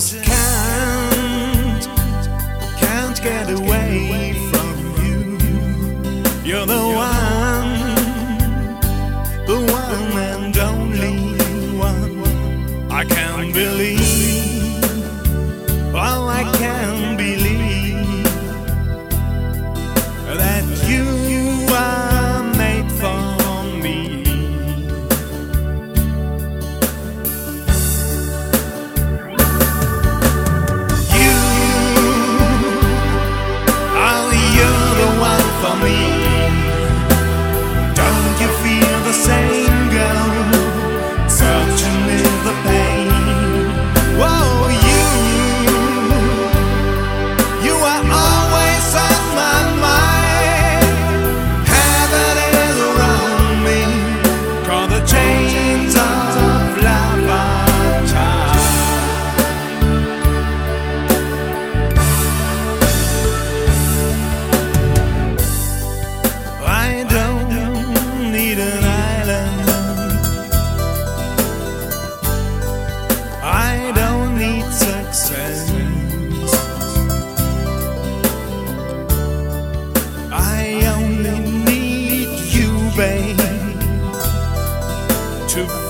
can't, can't get away from you. You're the one. I only need you, babe, to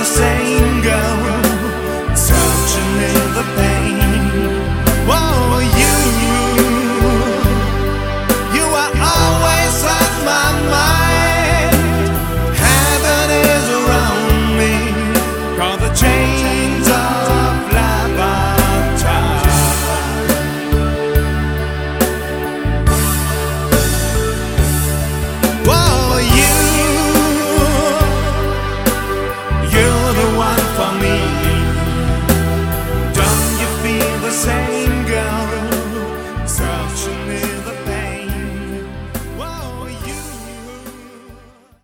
the same?